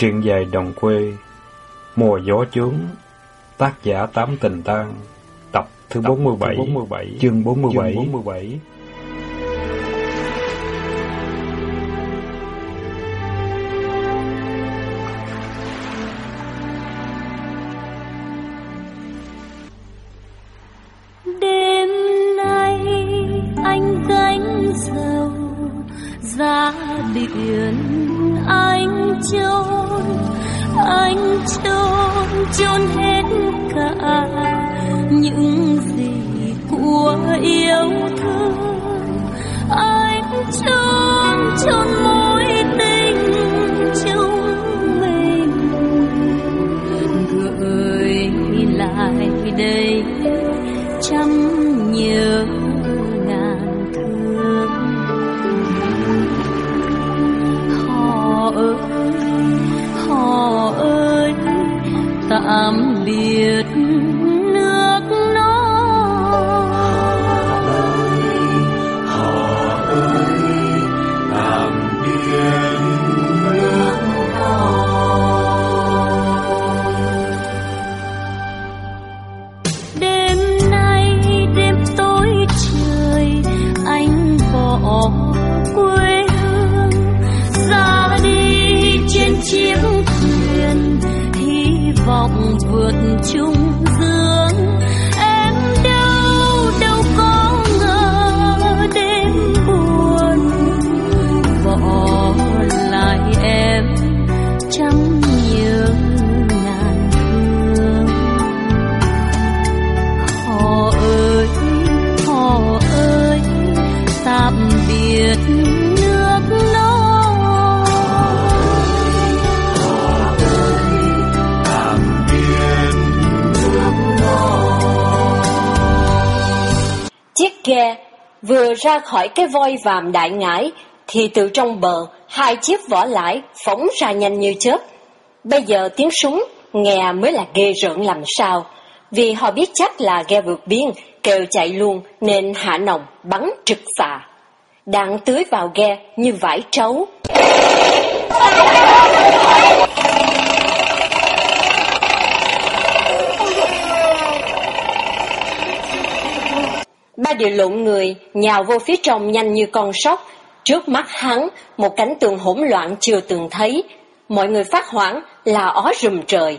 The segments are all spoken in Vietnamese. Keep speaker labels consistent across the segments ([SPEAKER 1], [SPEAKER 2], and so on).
[SPEAKER 1] Truyện dài đồng quê Mùa gió chướng Tác giả Tám Tình Tan Tập thứ Tập 47, 47 Chương 47, chương 47.
[SPEAKER 2] Ghe Vừa ra khỏi cái voi vàm đại ngải, thì từ trong bờ, hai chiếc vỏ lãi phóng ra nhanh như chớp. Bây giờ tiếng súng, nghe mới là ghê rợn làm sao. Vì họ biết chắc là ghe vượt biên, kêu chạy luôn nên hạ nòng bắn trực phà. Đạn tưới vào ghe như vải trấu. Ba điều lộn người, nhào vô phía trong nhanh như con sóc. Trước mắt hắn, một cánh tường hỗn loạn chưa từng thấy. Mọi người phát hoảng là ó rùm trời.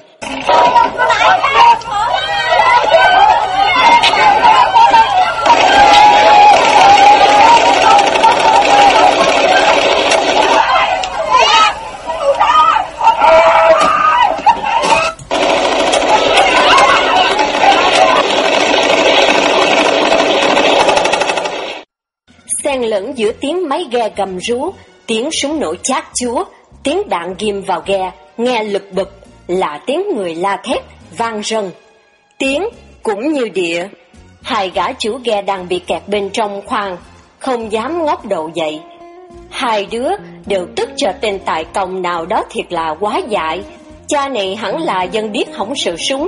[SPEAKER 2] Lẫn giữa tiếng máy ghe gầm rú, tiếng súng nổ chát chúa, tiếng đạn ghim vào ghe, nghe lực bực, là tiếng người la thét, vang rần. Tiếng cũng như địa, hai gã chủ ghe đang bị kẹt bên trong khoang, không dám ngóc đầu dậy. Hai đứa đều tức cho tên tài công nào đó thiệt là quá dại, cha này hẳn là dân điếc hỏng sự súng.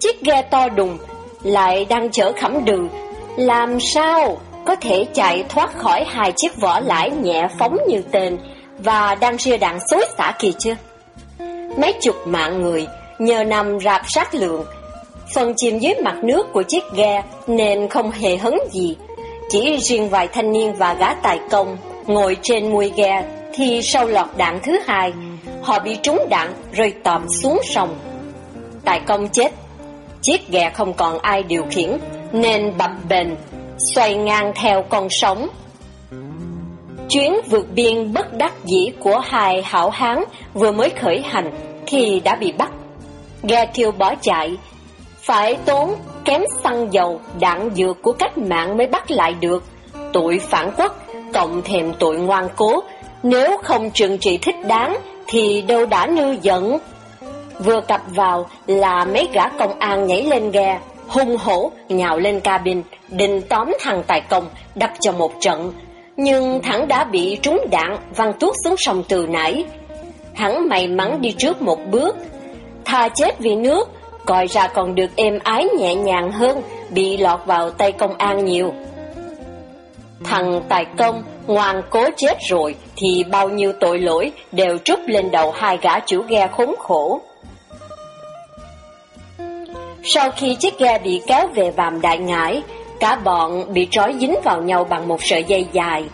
[SPEAKER 2] Chiếc ghe to đùng, lại đang chở khẩm đường, làm sao có thể chạy thoát khỏi hai chiếc vỏ lãi nhẹ phóng như tên và đang ria đạn xối xả kỳ chưa? Mấy chục mạng người nhờ nằm rạp sát lượng, phần chìm dưới mặt nước của chiếc ghe nên không hề hấn gì. Chỉ riêng vài thanh niên và gã tài công ngồi trên mui ghe thì sau lọt đạn thứ hai, họ bị trúng đạn rơi tòm xuống sông. Tài công chết, chiếc ghe không còn ai điều khiển nên bập bềnh xoay ngang theo con sóng. Chuyến vượt biên bất đắc dĩ của hai hảo hán vừa mới khởi hành thì đã bị bắt. Ghe thiêu bỏ chạy, phải tốn kém xăng dầu, đạn dược của cách mạng mới bắt lại được. Tội phản quốc, cộng thêm tội ngoan cố, nếu không trừng trị thích đáng thì đâu đã nư giận. Vừa cập vào là mấy gã công an nhảy lên ghe, hung hổ nhào lên cabin, định tóm thằng tài công, đập cho một trận. Nhưng thẳng đã bị trúng đạn, văng tuốt xuống sông từ nãy. Hắn may mắn đi trước một bước, tha chết vì nước, coi ra còn được êm ái nhẹ nhàng hơn, bị lọt vào tay công an nhiều. Thằng tài công ngoan cố chết rồi, thì bao nhiêu tội lỗi đều trút lên đầu hai gã chủ ghe khốn khổ. Sau khi chiếc ghe bị kéo về vàm đại ngải, cả bọn bị trói dính vào nhau bằng một sợi dây dài.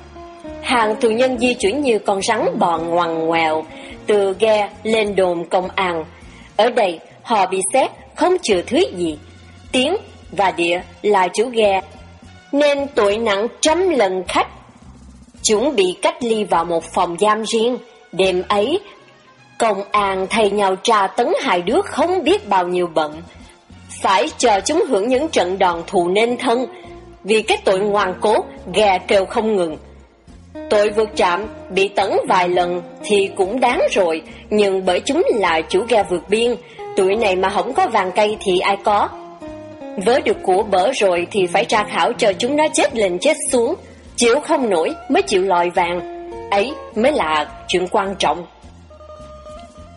[SPEAKER 2] Hàng tù nhân di chuyển như con rắn bò ngoằn ngoèo, từ ghe lên đồn công an. Ở đây, họ bị xét không chừa thứ gì. Tiếng và địa là chủ ghe, nên tội nặng trăm lần khách. Chúng bị cách ly vào một phòng giam riêng. Đêm ấy, công an thay nhau tra tấn hai đứa không biết bao nhiêu bận. Phải chờ chúng hưởng những trận đòn thù nên thân, vì cái tội ngoan cố, ghe kêu không ngừng. Tội vượt trạm, bị tấn vài lần thì cũng đáng rồi, nhưng bởi chúng là chủ ghe vượt biên, tuổi này mà không có vàng cây thì ai có. Với được của bở rồi thì phải tra khảo cho chúng nó chết lên chết xuống, chịu không nổi mới chịu lòi vàng, ấy mới là chuyện quan trọng.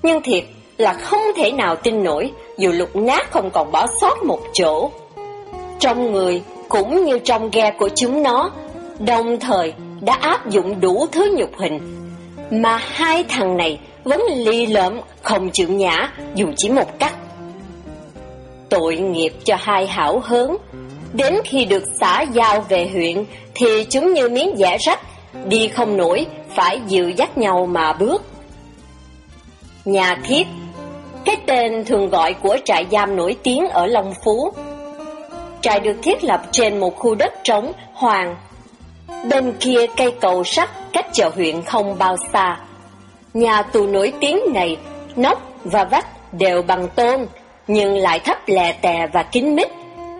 [SPEAKER 2] Nhưng thiệt là không thể nào tin nổi, dù lục nát không còn bỏ sót một chỗ. Trong người cũng như trong ghe của chúng nó, đồng thời đã áp dụng đủ thứ nhục hình. Mà hai thằng này vẫn ly lợm không chịu nhã dù chỉ một cách. Tội nghiệp cho hai hảo hớn, đến khi được xã giao về huyện thì chúng như miếng giả rách, đi không nổi, phải dìu dắt nhau mà bước. Nhà thiết cái tên thường gọi của trại giam nổi tiếng ở Long Phú. Trại được thiết lập trên một khu đất trống, hoàng. Bên kia cây cầu sắt cách chợ huyện không bao xa. Nhà tù nổi tiếng này, nóc và vách đều bằng tôn, nhưng lại thấp lè tè và kín mít.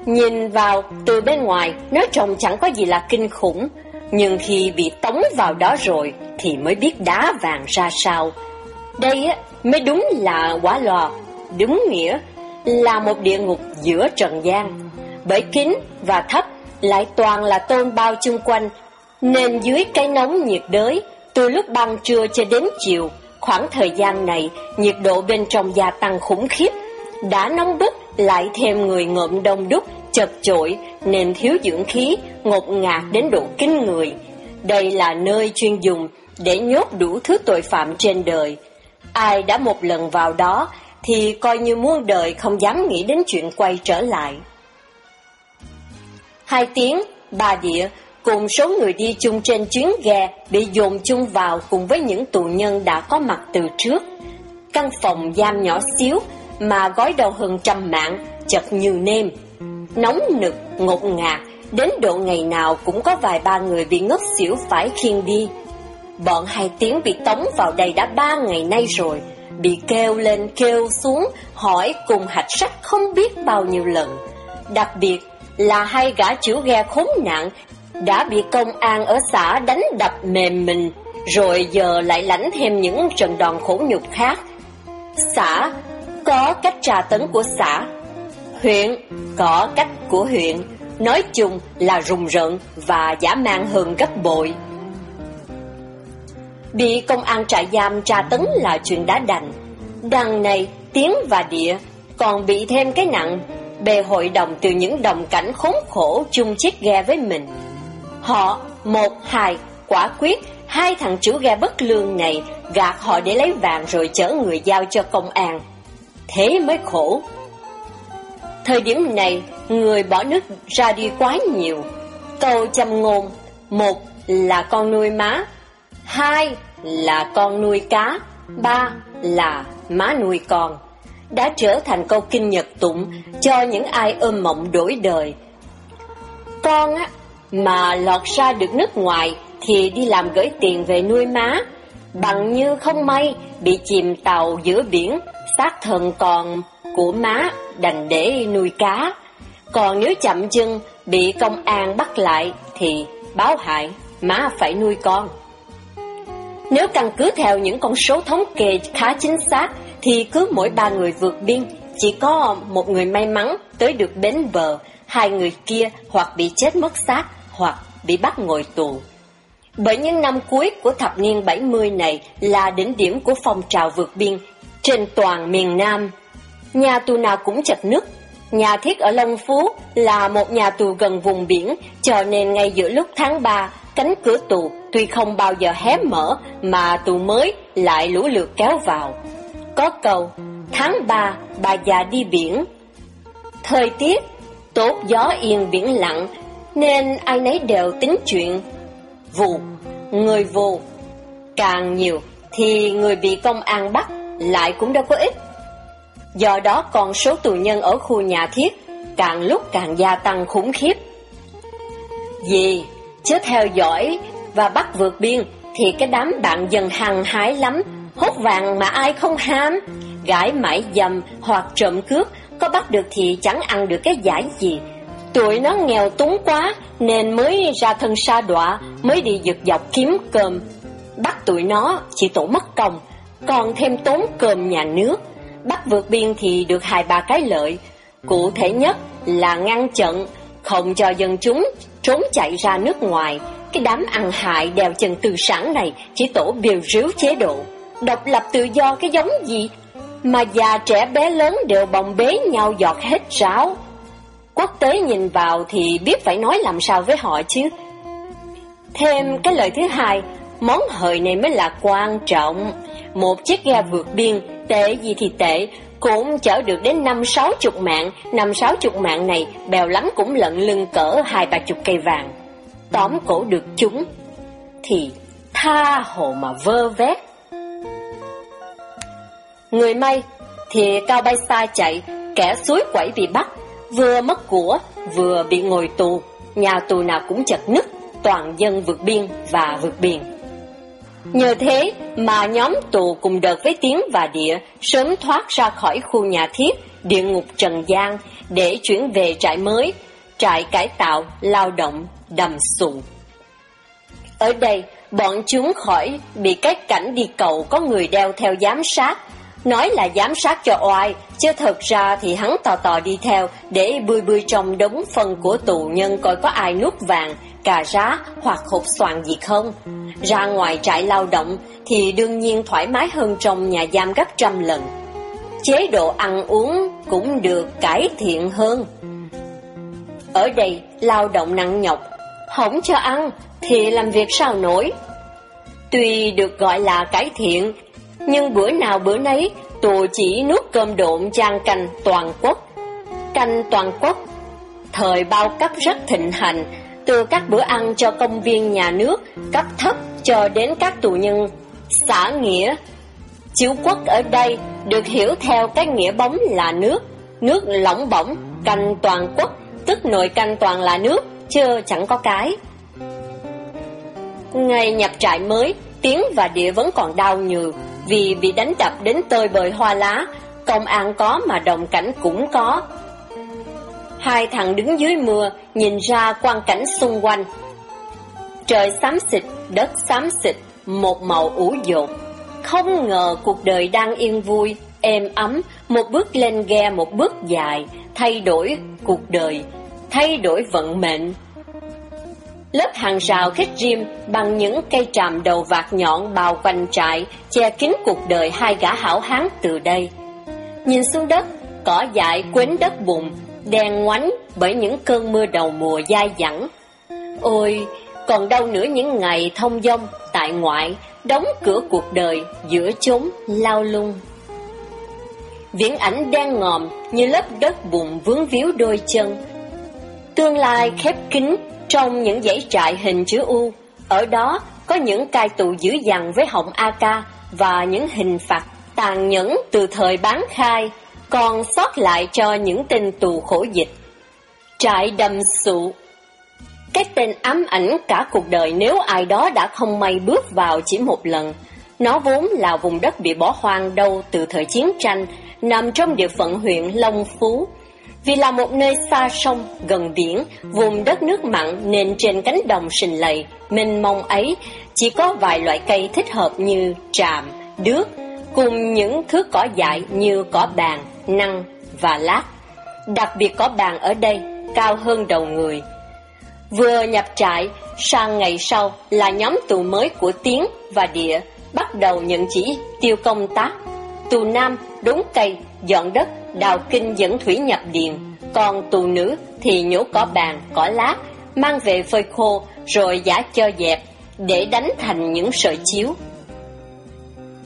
[SPEAKER 2] Nhìn vào từ bên ngoài, nó trông chẳng có gì là kinh khủng, nhưng khi bị tống vào đó rồi thì mới biết đá vàng ra sao. Đây á, mới đúng là quả lò, đúng nghĩa là một địa ngục giữa trần gian. Bởi kín và thấp lại toàn là tôn bao chung quanh, nên dưới cái nóng nhiệt đới, từ lúc ban trưa cho đến chiều, khoảng thời gian này, nhiệt độ bên trong gia tăng khủng khiếp. Đã nóng bức, lại thêm người ngộm đông đúc, chật chội, nên thiếu dưỡng khí, ngột ngạt đến độ kinh người. Đây là nơi chuyên dùng để nhốt đủ thứ tội phạm trên đời. Ai đã một lần vào đó thì coi như muôn đời không dám nghĩ đến chuyện quay trở lại. Hai tiếng, ba địa cùng số người đi chung trên chuyến ghe bị dồn chung vào cùng với những tù nhân đã có mặt từ trước. Căn phòng giam nhỏ xíu mà gói đầu hơn trăm mạng, chật như nêm. Nóng nực, ngột ngạt, đến độ ngày nào cũng có vài ba người bị ngất xỉu phải khiêng đi. Bọn hai tiếng bị tống vào đây đã ba ngày nay rồi, bị kêu lên kêu xuống, hỏi cùng hạch sách không biết bao nhiêu lần. Đặc biệt là hai gã chủ ghe khốn nạn đã bị công an ở xã đánh đập mềm mình, rồi giờ lại lãnh thêm những trận đòn khổ nhục khác. Xã có cách trà tấn của xã, huyện có cách của huyện, nói chung là rùng rợn và giả mang hơn gấp bội. Bị công an trại giam tra tấn là chuyện đã đành. Đằng này, tiếng và địa còn bị thêm cái nặng bề hội đồng từ những đồng cảnh khốn khổ chung chiếc ghe với mình. Họ, một, hai, quả quyết, hai thằng chủ ghe bất lương này gạt họ để lấy vàng rồi chở người giao cho công an. Thế mới khổ. Thời điểm này, người bỏ nước ra đi quá nhiều. Câu châm ngôn, một là con nuôi má, hai là con nuôi cá, ba là má nuôi con, đã trở thành câu kinh nhật tụng cho những ai ôm mộng đổi đời. Con á, mà lọt ra được nước ngoài thì đi làm gửi tiền về nuôi má, bằng như không may bị chìm tàu giữa biển, xác thần còn của má đành để nuôi cá. Còn nếu chậm chân bị công an bắt lại thì báo hại má phải nuôi con. Nếu căn cứ theo những con số thống kê khá chính xác, thì cứ mỗi ba người vượt biên, chỉ có một người may mắn tới được bến bờ, hai người kia hoặc bị chết mất xác, hoặc bị bắt ngồi tù. Bởi những năm cuối của thập niên 70 này là đỉnh điểm của phong trào vượt biên trên toàn miền Nam. Nhà tù nào cũng chật nứt. Nhà thiết ở Long Phú là một nhà tù gần vùng biển, cho nên ngay giữa lúc tháng 3, cánh cửa tù tuy không bao giờ hé mở mà tù mới lại lũ lượt kéo vào. Có câu, tháng 3 bà già đi biển. Thời tiết, tốt gió yên biển lặng, nên ai nấy đều tính chuyện. Vụ, người vô, càng nhiều thì người bị công an bắt lại cũng đâu có ít. Do đó con số tù nhân ở khu nhà thiết càng lúc càng gia tăng khủng khiếp. Vì chứ theo dõi và bắt vượt biên thì cái đám bạn dần hằng hái lắm, hốt vàng mà ai không ham, gãi mãi dầm hoặc trộm cướp, có bắt được thì chẳng ăn được cái giải gì. Tụi nó nghèo túng quá nên mới ra thân sa đọa, mới đi giật dọc kiếm cơm. Bắt tụi nó chỉ tổ mất công, còn thêm tốn cơm nhà nước. Bắt vượt biên thì được hai ba cái lợi. Cụ thể nhất là ngăn chặn, không cho dân chúng trốn chạy ra nước ngoài. Cái đám ăn hại đèo chân từ sản này chỉ tổ biểu ríu chế độ. Độc lập tự do cái giống gì mà già trẻ bé lớn đều bồng bế nhau giọt hết ráo. Quốc tế nhìn vào thì biết phải nói làm sao với họ chứ. Thêm cái lời thứ hai, món hời này mới là quan trọng. Một chiếc ghe vượt biên, tệ gì thì tệ, cũng chở được đến năm sáu chục mạng, năm sáu chục mạng này bèo lắm cũng lận lưng cỡ hai ba chục cây vàng. Tóm cổ được chúng, thì tha hồ mà vơ vét. Người may thì cao bay xa chạy, kẻ suối quẩy bị bắt, vừa mất của, vừa bị ngồi tù, nhà tù nào cũng chật nứt, toàn dân vượt biên và vượt biển. Nhờ thế mà nhóm tù cùng đợt với Tiến và Địa sớm thoát ra khỏi khu nhà thiết, địa ngục Trần gian để chuyển về trại mới, trại cải tạo, lao động, đầm sùng. Ở đây, bọn chúng khỏi bị cái cảnh đi cầu có người đeo theo giám sát, nói là giám sát cho oai, chứ thật ra thì hắn tò tò đi theo để bươi bươi trong đống phân của tù nhân coi có ai nuốt vàng, cà rá hoặc hộp xoàn gì không. Ra ngoài trại lao động thì đương nhiên thoải mái hơn trong nhà giam gấp trăm lần. Chế độ ăn uống cũng được cải thiện hơn. Ở đây lao động nặng nhọc, không cho ăn thì làm việc sao nổi. Tuy được gọi là cải thiện, nhưng bữa nào bữa nấy tù chỉ nuốt cơm độn chan canh toàn quốc. Canh toàn quốc, thời bao cấp rất thịnh hành, từ các bữa ăn cho công viên nhà nước cấp thấp cho đến các tù nhân xã nghĩa. Chiếu quốc ở đây được hiểu theo cái nghĩa bóng là nước, nước lỏng bỏng, canh toàn quốc, tức nội canh toàn là nước, chứ chẳng có cái. Ngày nhập trại mới, Tiến và Địa vẫn còn đau nhừ vì bị đánh đập đến tơi bời hoa lá, công an có mà đồng cảnh cũng có, Hai thằng đứng dưới mưa, nhìn ra quang cảnh xung quanh. Trời xám xịt, đất xám xịt, một màu ủ dột. Không ngờ cuộc đời đang yên vui, êm ấm, một bước lên ghe một bước dài, thay đổi cuộc đời, thay đổi vận mệnh. Lớp hàng rào khét rim bằng những cây tràm đầu vạt nhọn bao quanh trại, che kín cuộc đời hai gã hảo hán từ đây. Nhìn xuống đất, cỏ dại quến đất bùn, đen ngoánh bởi những cơn mưa đầu mùa dai dẳng. Ôi, còn đâu nữa những ngày thông dông tại ngoại, đóng cửa cuộc đời giữa chốn lao lung. Viễn ảnh đen ngòm như lớp đất bùn vướng víu đôi chân. Tương lai khép kín trong những dãy trại hình chữ U, ở đó có những cai tù dữ dằn với họng AK và những hình phạt tàn nhẫn từ thời bán khai còn sót lại cho những tên tù khổ dịch. Trại đầm sụ Cái tên ám ảnh cả cuộc đời nếu ai đó đã không may bước vào chỉ một lần. Nó vốn là vùng đất bị bỏ hoang đâu từ thời chiến tranh, nằm trong địa phận huyện Long Phú. Vì là một nơi xa sông, gần biển, vùng đất nước mặn nên trên cánh đồng sình lầy, mênh mông ấy, chỉ có vài loại cây thích hợp như tràm, đước, cùng những thứ cỏ dại như cỏ bàn, năng và lát. Đặc biệt có bàn ở đây, cao hơn đầu người. Vừa nhập trại, sang ngày sau là nhóm tù mới của Tiến và Địa bắt đầu nhận chỉ tiêu công tác. Tù nam đốn cây, dọn đất, đào kinh dẫn thủy nhập điện, còn tù nữ thì nhổ cỏ bàn, cỏ lát, mang về phơi khô rồi giả cho dẹp, để đánh thành những sợi chiếu.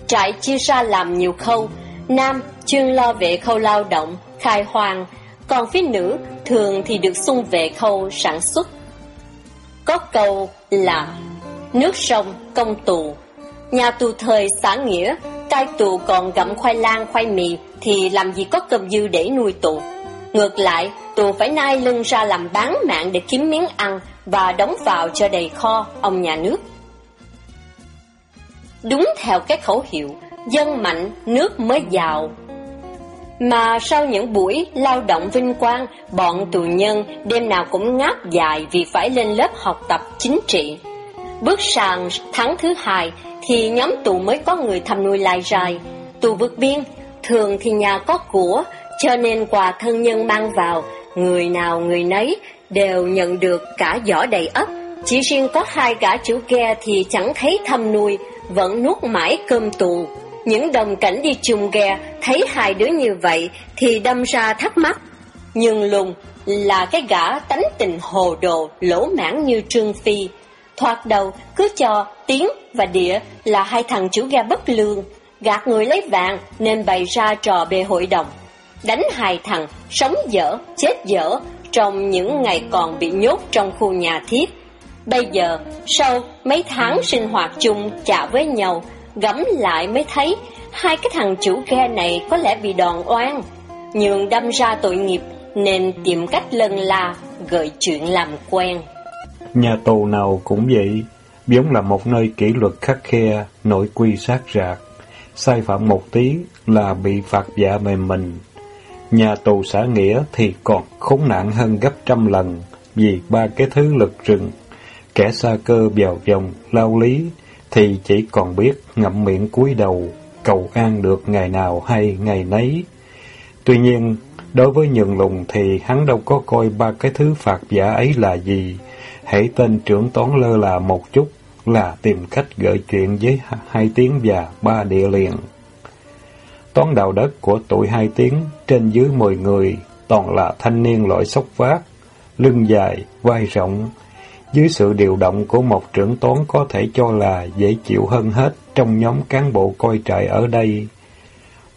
[SPEAKER 2] Trại chia ra làm nhiều khâu, nam chuyên lo về khâu lao động, khai hoang, còn phía nữ thường thì được xung về khâu sản xuất. Có câu là nước sông công tù, nhà tù thời xã nghĩa, cai tù còn gặm khoai lang khoai mì thì làm gì có cơm dư để nuôi tù. Ngược lại, tù phải nai lưng ra làm bán mạng để kiếm miếng ăn và đóng vào cho đầy kho ông nhà nước. Đúng theo cái khẩu hiệu, dân mạnh, nước mới giàu. Mà sau những buổi lao động vinh quang, bọn tù nhân đêm nào cũng ngáp dài vì phải lên lớp học tập chính trị. Bước sang tháng thứ hai thì nhóm tù mới có người thăm nuôi lai rai. Tù vượt biên, thường thì nhà có của, cho nên quà thân nhân mang vào, người nào người nấy đều nhận được cả giỏ đầy ấp. Chỉ riêng có hai gã chủ ghe thì chẳng thấy thăm nuôi, vẫn nuốt mãi cơm tù. Những đồng cảnh đi chung ghe thấy hai đứa như vậy thì đâm ra thắc mắc. Nhưng lùng là cái gã tánh tình hồ đồ, lỗ mãn như Trương Phi. Thoạt đầu cứ cho Tiến và Địa là hai thằng chủ ghe bất lương, gạt người lấy vàng nên bày ra trò bê hội đồng. Đánh hai thằng, sống dở, chết dở trong những ngày còn bị nhốt trong khu nhà thiết. Bây giờ, sau mấy tháng sinh hoạt chung chạ với nhau, gẫm lại mới thấy hai cái thằng chủ ghe này có lẽ bị đòn oan, nhường đâm ra tội nghiệp nên tìm cách lân la, gợi chuyện làm quen.
[SPEAKER 3] Nhà tù nào cũng vậy, vốn là một nơi kỷ luật khắc khe, nội quy sát rạc. Sai phạm một tí là bị phạt dạ mềm mình. Nhà tù xã nghĩa thì còn khốn nạn hơn gấp trăm lần vì ba cái thứ lực rừng. Kẻ xa cơ vào vòng, lao lý thì chỉ còn biết ngậm miệng cúi đầu, cầu an được ngày nào hay ngày nấy. Tuy nhiên, đối với nhường lùng thì hắn đâu có coi ba cái thứ phạt giả ấy là gì. Hãy tên trưởng toán lơ là một chút là tìm cách gợi chuyện với hai tiếng và ba địa liền. Toán đào đất của tuổi hai tiếng trên dưới mười người, toàn là thanh niên loại sốc vác, lưng dài, vai rộng. Dưới sự điều động của một trưởng toán có thể cho là dễ chịu hơn hết trong nhóm cán bộ coi trại ở đây.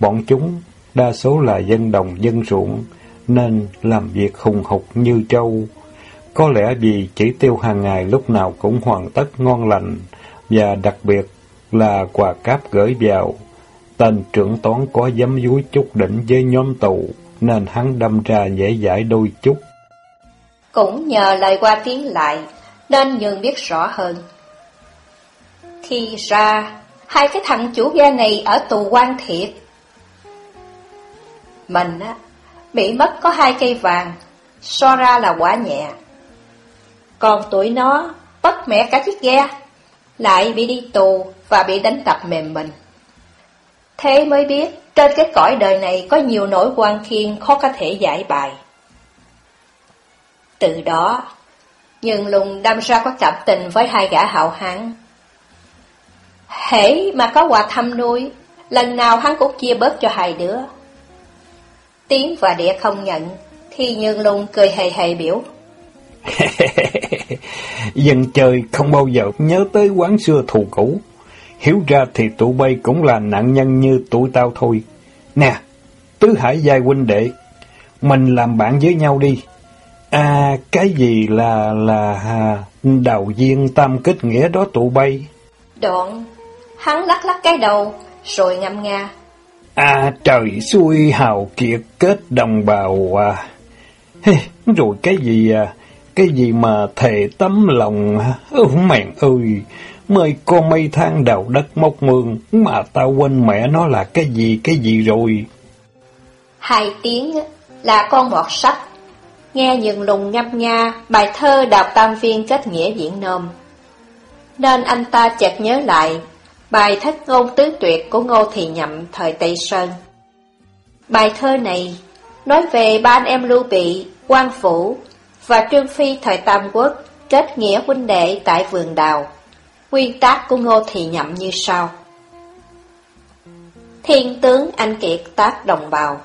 [SPEAKER 3] Bọn chúng đa số là dân đồng dân ruộng, nên làm việc hùng hục như trâu. Có lẽ vì chỉ tiêu hàng ngày lúc nào cũng hoàn tất ngon lành, và đặc biệt là quà cáp gửi vào. Tên trưởng toán có dám dúi chút đỉnh với nhóm tù, nên hắn đâm ra dễ dãi đôi chút.
[SPEAKER 4] Cũng nhờ lời qua tiếng lại, nên nhường biết rõ hơn. Thì ra, hai cái thằng chủ gia này ở tù quan thiệt. Mình á, bị mất có hai cây vàng, so ra là quả nhẹ. Còn tuổi nó, bất mẹ cả chiếc ghe, lại bị đi tù và bị đánh tập mềm mình. Thế mới biết, trên cái cõi đời này có nhiều nỗi quan khiên khó có thể giải bài. Từ đó, nhưng lùng đâm ra có cảm tình với hai gã hậu hán. Hễ mà có quà thăm nuôi, lần nào hắn cũng chia bớt cho hai đứa. Tiến và địa không nhận, thì nhường lùng cười hề hề biểu.
[SPEAKER 3] Dân chơi không bao giờ nhớ tới quán xưa thù cũ. Hiểu ra thì tụi bay cũng là nạn nhân như tụi tao thôi. Nè, Tứ Hải giai huynh đệ, mình làm bạn với nhau đi. À, cái gì là là à, đào viên tam kết nghĩa đó tụi bay?
[SPEAKER 4] Đoạn, hắn lắc lắc cái đầu, rồi ngâm nga.
[SPEAKER 3] À, trời xuôi hào kiệt kết đồng bào à. Hey, rồi cái gì à, cái gì mà thề tấm lòng, ừ, mẹ ơi, mời con mây than đào đất mốc mương, mà tao quên mẹ nó là cái gì, cái gì rồi.
[SPEAKER 4] Hai tiếng là con mọt sách, nghe những lùng ngâm nga bài thơ đào tam viên kết nghĩa diễn nôm. Nên anh ta chợt nhớ lại bài thất ngôn tứ tuyệt của Ngô Thị Nhậm thời Tây Sơn. Bài thơ này nói về ba anh em Lưu Bị, quan Phủ và Trương Phi thời Tam Quốc kết nghĩa huynh đệ tại vườn đào. Nguyên tác của Ngô Thị Nhậm như sau. Thiên tướng anh kiệt tác đồng bào,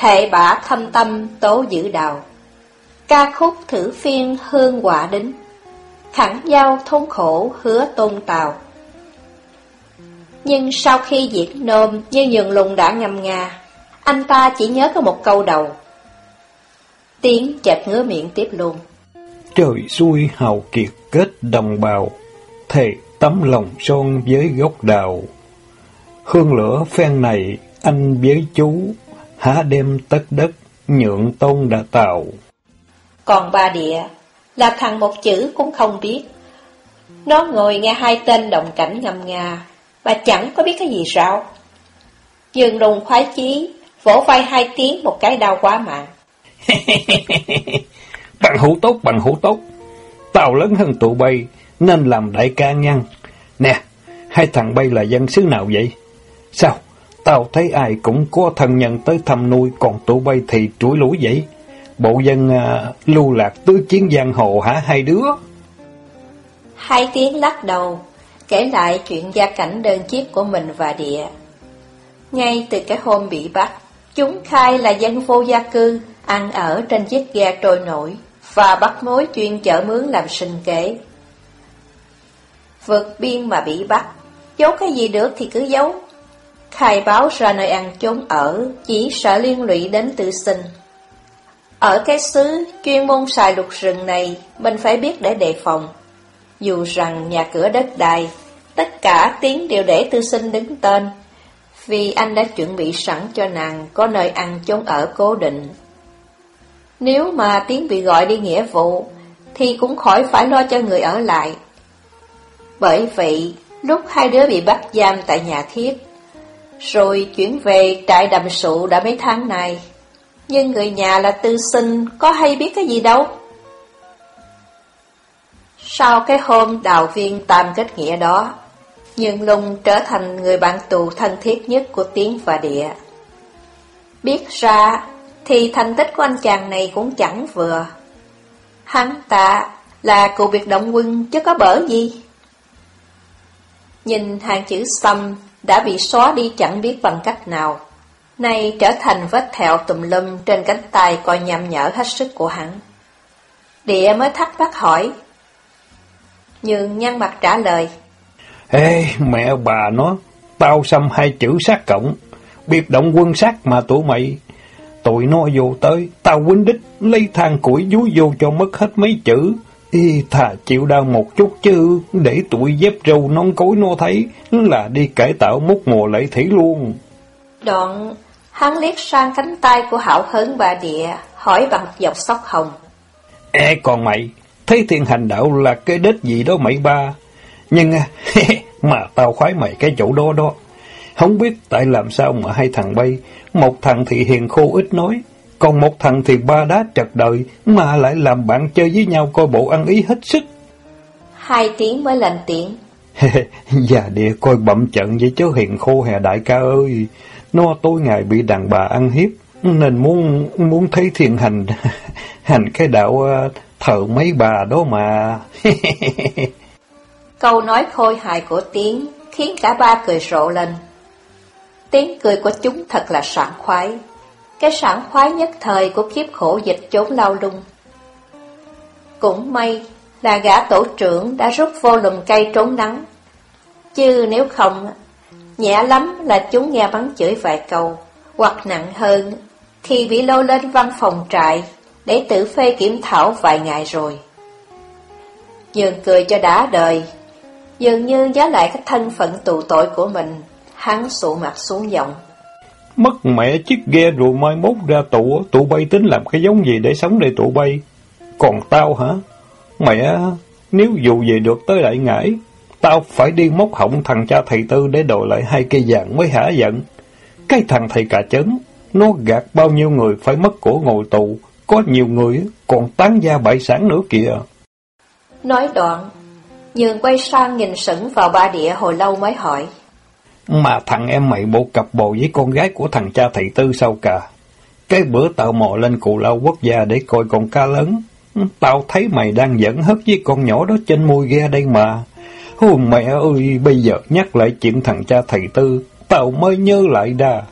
[SPEAKER 4] thệ bả thâm tâm tố giữ đào, ca khúc thử phiên hương quả đính, thẳng giao thôn khổ hứa tôn tào Nhưng sau khi diệt nôm như nhường lùng đã ngâm nga, anh ta chỉ nhớ có một câu đầu. Tiếng chợt ngứa miệng tiếp luôn.
[SPEAKER 3] Trời xuôi hào kiệt kết đồng bào, thề tấm lòng son với gốc đào. Hương lửa phen này, anh với chú, há đem tất đất, nhượng tôn đã tạo.
[SPEAKER 4] Còn ba địa, là thằng một chữ cũng không biết. Nó ngồi nghe hai tên đồng cảnh ngầm ngà, và chẳng có biết cái gì sao. Dương đùng khoái chí, vỗ vai hai tiếng một cái đau quá mạng.
[SPEAKER 3] bằng hữu tốt, bằng hữu tốt. Tao lớn hơn tụi bay, nên làm đại ca nhăn. Nè, hai thằng bay là dân xứ nào vậy? Sao? Tao thấy ai cũng có thân nhân tới thăm nuôi, còn tụi bay thì trũi lũi vậy. Bộ dân à, lưu lạc tứ chiến giang hồ hả hai đứa?
[SPEAKER 4] Hai tiếng lắc đầu, kể lại chuyện gia cảnh đơn chiếc của mình và địa. Ngay từ cái hôm bị bắt, chúng khai là dân vô gia cư, ăn ở trên chiếc ghe trôi nổi và bắt mối chuyên chở mướn làm sinh kế. Vượt biên mà bị bắt, giấu cái gì được thì cứ giấu. Khai báo ra nơi ăn chốn ở, chỉ sợ liên lụy đến tự sinh. Ở cái xứ chuyên môn xài lục rừng này, mình phải biết để đề phòng. Dù rằng nhà cửa đất đai, tất cả tiếng đều để tư sinh đứng tên, vì anh đã chuẩn bị sẵn cho nàng có nơi ăn chốn ở cố định. Nếu mà tiếng bị gọi đi nghĩa vụ, thì cũng khỏi phải lo cho người ở lại. Bởi vậy, lúc hai đứa bị bắt giam tại nhà thiết, rồi chuyển về trại đầm sụ đã mấy tháng này nhưng người nhà là tư sinh, có hay biết cái gì đâu. Sau cái hôm đào viên tam kết nghĩa đó, nhưng Lung trở thành người bạn tù thân thiết nhất của Tiến và Địa. Biết ra thì thành tích của anh chàng này cũng chẳng vừa. Hắn ta là cụ biệt động quân chứ có bở gì. Nhìn hàng chữ xăm đã bị xóa đi chẳng biết bằng cách nào. Nay trở thành vết thẹo tùm lum trên cánh tay coi nhằm nhở hết sức của hắn. Địa mới thắc mắc hỏi. Nhưng nhăn mặt trả lời.
[SPEAKER 3] Ê, mẹ bà nó, tao xăm hai chữ sát cộng, biệt động quân sát mà tụi mày. Tụi nó vô tới, tao quýnh đích, lấy thang củi dúi vô cho mất hết mấy chữ. Y thà chịu đau một chút chứ, để tụi dép râu non cối nó thấy, là đi cải tạo mút mùa lệ thủy luôn.
[SPEAKER 4] Đoạn, hắn liếc sang cánh tay của hảo hớn bà địa, hỏi bằng dọc sóc hồng.
[SPEAKER 3] Ê còn mày, thấy thiên hành đạo là cái đết gì đó mày ba. Nhưng mà tao khoái mày cái chỗ đó đó. Không biết tại làm sao mà hai thằng bay, một thằng thì hiền khô ít nói, còn một thằng thì ba đá trật đời, mà lại làm bạn chơi với nhau coi bộ ăn ý hết sức.
[SPEAKER 4] Hai tiếng mới lên tiếng.
[SPEAKER 3] Già địa coi bậm trận với chớ hiền khô hè đại ca ơi. Nó tối ngày bị đàn bà ăn hiếp, nên muốn muốn thấy thiền hành, hành cái đạo ờ, thợ mấy bà đó mà.
[SPEAKER 4] Câu nói khôi hài của Tiến khiến cả ba cười rộ lên. Tiếng cười của chúng thật là sảng khoái. Cái sảng khoái nhất thời của kiếp khổ dịch chốn lao lung. Cũng may là gã tổ trưởng đã rút vô lùm cây trốn nắng. Chứ nếu không, nhẹ lắm là chúng nghe bắn chửi vài câu, hoặc nặng hơn, thì bị lôi lên văn phòng trại để tự phê kiểm thảo vài ngày rồi. Dường cười cho đã đời, dường như nhớ lại cái thân phận tù tội của mình, hắn sụ mặt xuống giọng.
[SPEAKER 3] Mất mẹ chiếc ghe rồi mai mốt ra tụ, tụ bay tính làm cái giống gì để sống để tụ bay. Còn tao hả? Mẹ, nếu dù về được tới đại ngải, tao phải đi móc họng thằng cha thầy tư để đòi lại hai cây vàng mới hả giận. Cái thằng thầy cà chấn, nó gạt bao nhiêu người phải mất cổ ngồi tù, có nhiều người còn tán gia bại sản nữa kìa.
[SPEAKER 4] Nói đoạn, Nhường quay sang nhìn sững vào ba địa hồi lâu mới hỏi.
[SPEAKER 3] Mà thằng em mày bộ cặp bồ với con gái của thằng cha thầy tư sao cả? Cái bữa tao mò lên cụ lao quốc gia để coi con ca lớn. Tao thấy mày đang dẫn hất với con nhỏ đó trên môi ghe đây mà. Hùi mẹ ơi, bây giờ nhắc lại chuyện thằng cha thầy tư, tao mới nhớ lại đà.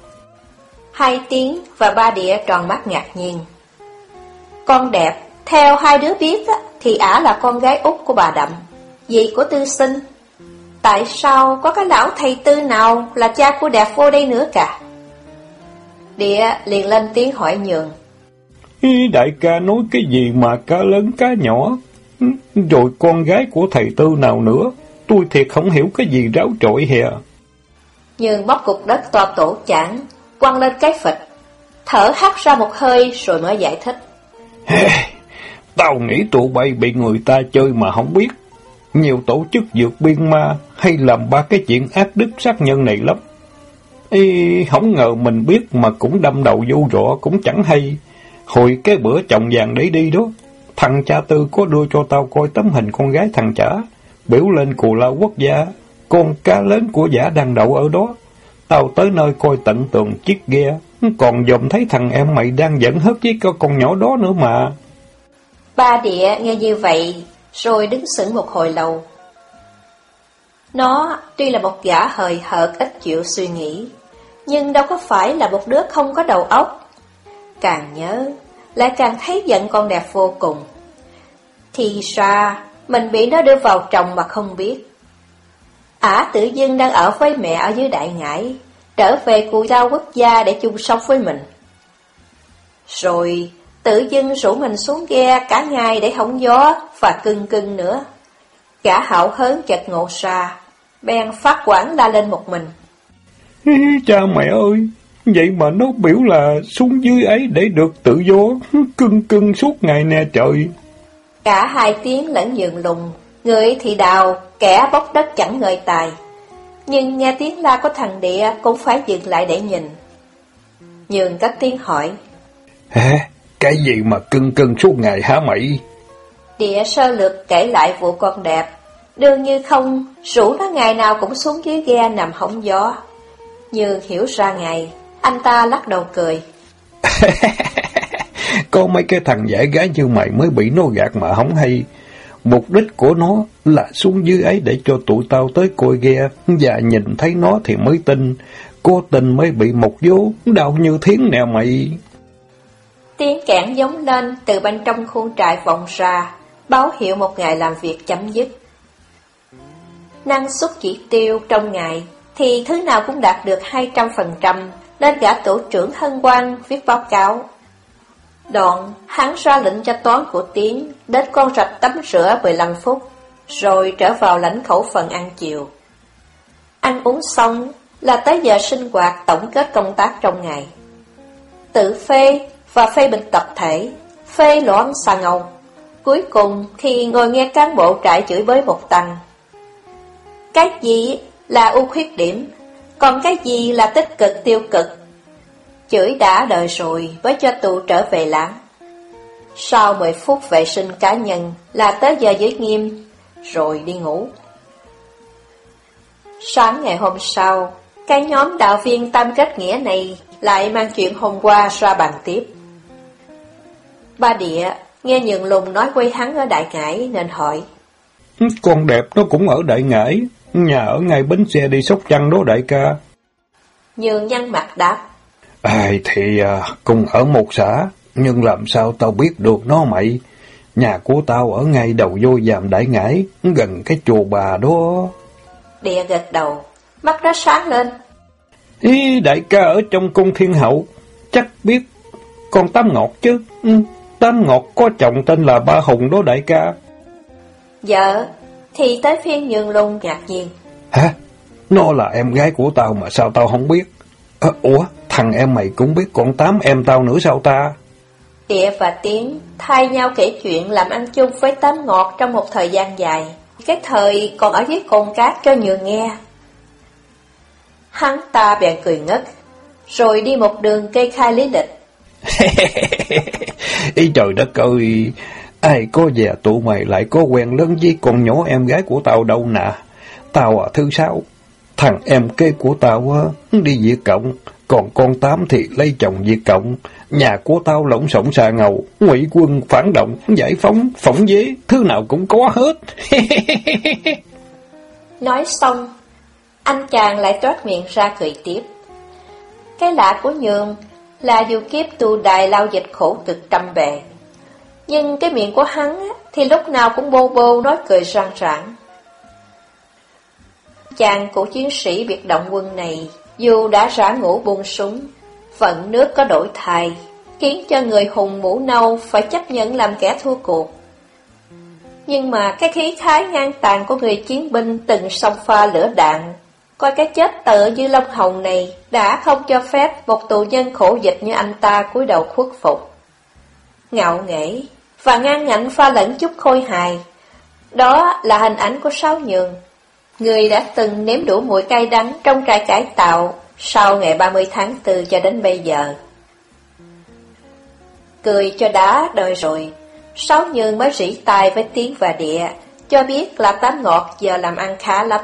[SPEAKER 4] Hai tiếng và ba địa tròn mắt ngạc nhiên. Con đẹp Theo hai đứa biết thì ả là con gái út của bà Đậm, dì của tư sinh. Tại sao có cái lão thầy tư nào là cha của đẹp vô đây nữa cả? Địa liền lên tiếng hỏi nhường.
[SPEAKER 3] Đại ca nói cái gì mà cá lớn cá nhỏ, rồi con gái của thầy tư nào nữa, tôi thiệt không hiểu cái gì ráo trội hè.
[SPEAKER 4] Nhường bóc cục đất to tổ chản, quăng lên cái phịch, thở hắt ra một hơi rồi mới giải thích.
[SPEAKER 3] Tao nghĩ tụi bay bị người ta chơi mà không biết. Nhiều tổ chức dược biên ma hay làm ba cái chuyện ác đức sát nhân này lắm. Ý, không ngờ mình biết mà cũng đâm đầu vô rõ cũng chẳng hay. Hồi cái bữa chồng vàng đấy đi đó, thằng cha tư có đưa cho tao coi tấm hình con gái thằng chả, biểu lên cù lao quốc gia, con cá lớn của giả đang đậu ở đó. Tao tới nơi coi tận tường chiếc ghe, còn dòm thấy thằng em mày đang dẫn hớt với con nhỏ đó nữa mà.
[SPEAKER 4] Ba địa nghe như vậy, rồi đứng sững một hồi lâu. Nó tuy là một gã hời hợt ít chịu suy nghĩ, nhưng đâu có phải là một đứa không có đầu óc. Càng nhớ, lại càng thấy giận con đẹp vô cùng. Thì ra, mình bị nó đưa vào chồng mà không biết. Ả tự dưng đang ở với mẹ ở dưới đại ngải, trở về cù giao quốc gia để chung sống với mình. Rồi, tự dưng rủ mình xuống ghe cả ngày để hóng gió và cưng cưng nữa. Gã hạo hớn chợt ngộ ra, bèn phát quản la lên một mình.
[SPEAKER 3] Cha mẹ ơi, vậy mà nó biểu là xuống dưới ấy để được tự do, cưng cưng suốt ngày nè trời.
[SPEAKER 4] Cả hai tiếng lẫn nhường lùng, người thì đào, kẻ bóc đất chẳng ngơi tài. Nhưng nghe tiếng la của thằng địa cũng phải dừng lại để nhìn. Nhường các tiếng hỏi.
[SPEAKER 3] Hả? Cái gì mà cưng cưng suốt ngày hả mày?
[SPEAKER 4] Địa sơ lược kể lại vụ con đẹp. Đương như không, rủ nó ngày nào cũng xuống dưới ghe nằm hóng gió. Như hiểu ra ngày, anh ta lắc đầu cười.
[SPEAKER 3] Có mấy cái thằng giải gái như mày mới bị nó gạt mà không hay. Mục đích của nó là xuống dưới ấy để cho tụi tao tới coi ghe và nhìn thấy nó thì mới tin. Cô tình mới bị một vô, đau như thiến nè mày.
[SPEAKER 4] Tiếng kẽn giống lên từ bên trong khuôn trại vọng ra, báo hiệu một ngày làm việc chấm dứt. Năng suất chỉ tiêu trong ngày thì thứ nào cũng đạt được 200%, nên gã tổ trưởng hân quang viết báo cáo. Đoạn, hắn ra lệnh cho toán của Tiến đến con rạch tắm rửa 15 phút, rồi trở vào lãnh khẩu phần ăn chiều. Ăn uống xong là tới giờ sinh hoạt tổng kết công tác trong ngày. Tự phê và phê bình tập thể, phê loãng xà ngầu. Cuối cùng thì ngồi nghe cán bộ trại chửi bới một tầng, Cái gì là ưu khuyết điểm, còn cái gì là tích cực tiêu cực? Chửi đã đời rồi với cho tù trở về lãng Sau 10 phút vệ sinh cá nhân là tới giờ giới nghiêm, rồi đi ngủ. Sáng ngày hôm sau, cái nhóm đạo viên tam kết nghĩa này lại mang chuyện hôm qua ra bàn tiếp. Ba địa, nghe nhường lùng nói quay hắn ở Đại Ngãi nên hỏi.
[SPEAKER 3] Con đẹp nó cũng ở Đại Ngãi, nhà ở ngay bến xe đi Sóc Trăng đó đại ca.
[SPEAKER 4] Nhường nhăn mặt đáp.
[SPEAKER 3] Ai thì à, cùng ở một xã, nhưng làm sao tao biết được nó mày? Nhà của tao ở ngay đầu vô dàm Đại Ngãi, gần cái chùa bà đó.
[SPEAKER 4] Địa gật đầu, mắt nó sáng lên.
[SPEAKER 3] Ý, đại ca ở trong cung thiên hậu, chắc biết con Tám Ngọt chứ. Ừ, Tám Ngọt có chồng tên là Ba Hùng đó đại ca.
[SPEAKER 4] Dạ, thì tới phiên nhường lùng ngạc nhiên.
[SPEAKER 3] Hả? Nó là em gái của tao mà sao tao không biết? À, ủa, thằng em mày cũng biết con Tám em tao nữa sao ta?
[SPEAKER 4] Địa và Tiến thay nhau kể chuyện làm ăn chung với Tám Ngọt trong một thời gian dài. Cái thời còn ở dưới cồn cát cho nhường nghe. Hắn ta bèn cười ngất, rồi đi một đường kê khai lý lịch.
[SPEAKER 3] Ý trời đất ơi, ai có về tụi mày lại có quen lớn với con nhỏ em gái của tao đâu nè. Tao à thứ sáu, thằng em kế của tao á, đi Việt Cộng, còn con Tám thì lấy chồng Việt Cộng. Nhà của tao lỗng sổng xà ngầu, ngụy quân, phản động, giải phóng, phỏng dế, thứ nào cũng có hết.
[SPEAKER 4] Nói xong, anh chàng lại toát miệng ra cười tiếp. Cái lạ của Nhường là dù kiếp tu đài lao dịch khổ cực trăm bề. Nhưng cái miệng của hắn thì lúc nào cũng bô bô nói cười răng rãng. Chàng của chiến sĩ biệt động quân này, dù đã rã ngủ buông súng, vận nước có đổi thay, khiến cho người hùng mũ nâu phải chấp nhận làm kẻ thua cuộc. Nhưng mà cái khí khái ngang tàn của người chiến binh từng song pha lửa đạn, coi cái chết tự như lông hồng này đã không cho phép một tù nhân khổ dịch như anh ta cúi đầu khuất phục. Ngạo nghễ và ngang ngạnh pha lẫn chút khôi hài, đó là hình ảnh của Sáu Nhường, người đã từng nếm đủ mùi cay đắng trong trại cải tạo sau ngày 30 tháng 4 cho đến bây giờ. Cười cho đá đời rồi, Sáu Nhường mới rỉ tai với tiếng và địa, cho biết là tám ngọt giờ làm ăn khá lắm.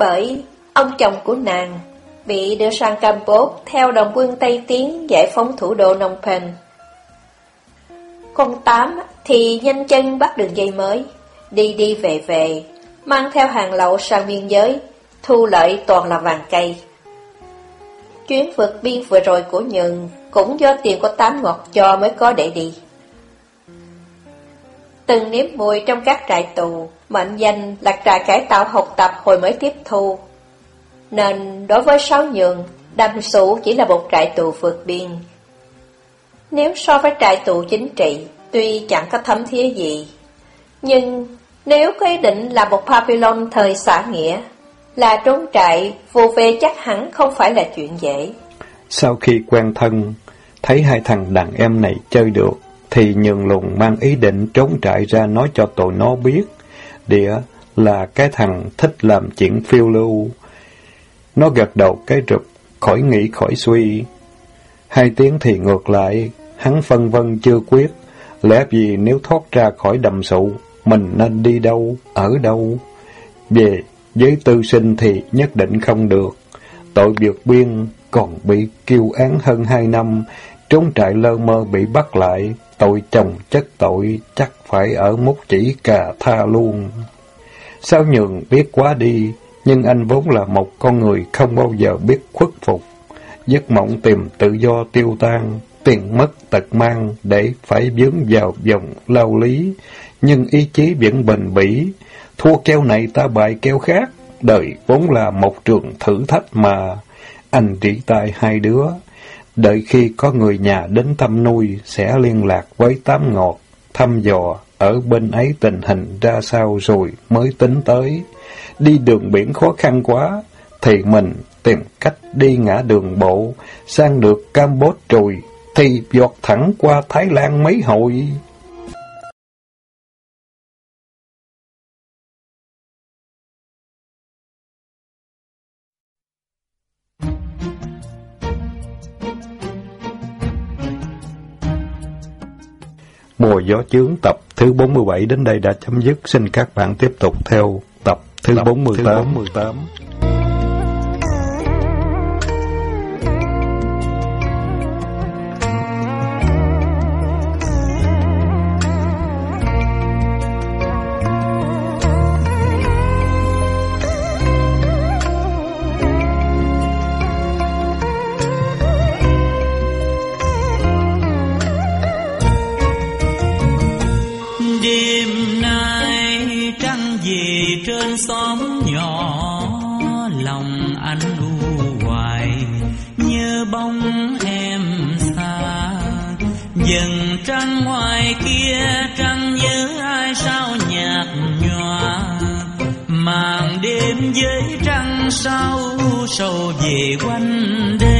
[SPEAKER 4] Bởi ông chồng của nàng bị đưa sang Campuchia theo đồng quân Tây Tiến giải phóng thủ đô Phnom Penh. Con Tám thì nhanh chân bắt đường dây mới, đi đi về về, mang theo hàng lậu sang biên giới, thu lợi toàn là vàng cây. Chuyến vượt biên vừa rồi của Nhường cũng do tiền của Tám Ngọt cho mới có để đi. Từng nếm mùi trong các trại tù, mệnh danh là trại cải tạo học tập hồi mới tiếp thu. Nên đối với Sáu Nhường, Đàm Sủ chỉ là một trại tù vượt biên. Nếu so với trại tù chính trị, tuy chẳng có thấm thía gì, nhưng nếu có ý định là một pavilion thời xã nghĩa, là trốn trại, vô về chắc hẳn không phải là chuyện dễ.
[SPEAKER 3] Sau khi quen thân, thấy hai thằng đàn em này chơi được, thì nhường lùng mang ý định trốn trại ra nói cho tụi nó biết. Địa là cái thằng thích làm chuyện phiêu lưu. Nó gật đầu cái rụp, khỏi nghĩ khỏi suy. Hai tiếng thì ngược lại, hắn phân vân chưa quyết. Lẽ vì nếu thoát ra khỏi đầm sụ, mình nên đi đâu, ở đâu? Về với tư sinh thì nhất định không được. Tội vượt biên còn bị kêu án hơn hai năm, trốn trại lơ mơ bị bắt lại, tội chồng chất tội chắc phải ở mút chỉ cà tha luôn. Sao nhường biết quá đi, nhưng anh vốn là một con người không bao giờ biết khuất phục. Giấc mộng tìm tự do tiêu tan, tiền mất tật mang để phải vướng vào vòng lao lý, nhưng ý chí vẫn bền bỉ. Thua keo này ta bại keo khác, đời vốn là một trường thử thách mà. Anh chỉ tại hai đứa, đợi khi có người nhà đến thăm nuôi sẽ liên lạc với tám ngọt, thăm dò ở bên ấy tình hình ra sao rồi mới tính tới. Đi đường biển khó khăn quá, thì mình tìm cách đi ngã đường bộ, sang được Campuchia rồi, thì vọt thẳng qua Thái Lan mấy hội. Gió chướng tập thứ 47 đến đây đã chấm dứt. Xin các bạn tiếp tục theo tập thứ tập 48. Thứ 48.
[SPEAKER 1] với trăng sao sầu về quanh đêm.